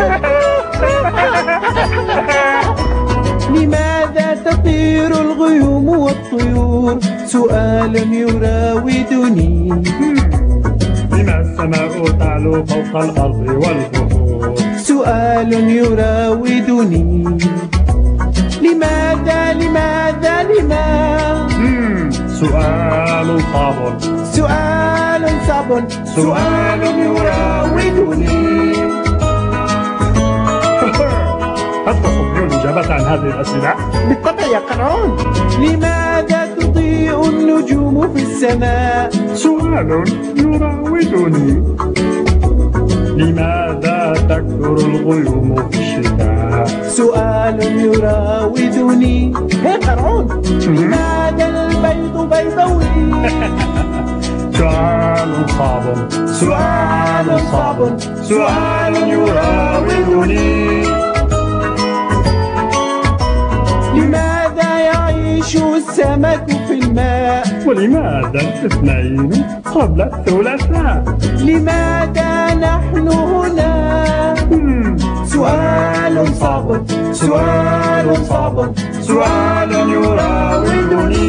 لماذا تطير الغيوم والطيور؟ سؤال يراودني. لما السماء تعلو فوق الأرض والبحور سؤال يراودني. لماذا لماذا لماذا سؤال صعب. سؤال صعب. سؤال يراودني. هل تستطيع الإجابة عن هذه الأسئلة؟ بالطبع يا قرعون لماذا تضيء النجوم في السماء؟ سؤال يراودني. لماذا تكثر الغيوم في الشتاء؟ سؤال يراودني. يا قرعون لماذا البيض بيضوي سؤال صعب. سؤال صعب. سؤال يراودني. يعيش السمك في الماء؟ ولماذا الاثنين قبل الثلاثاء؟ لماذا نحن هنا؟ سؤال صعب سؤال صعب سؤال يراودني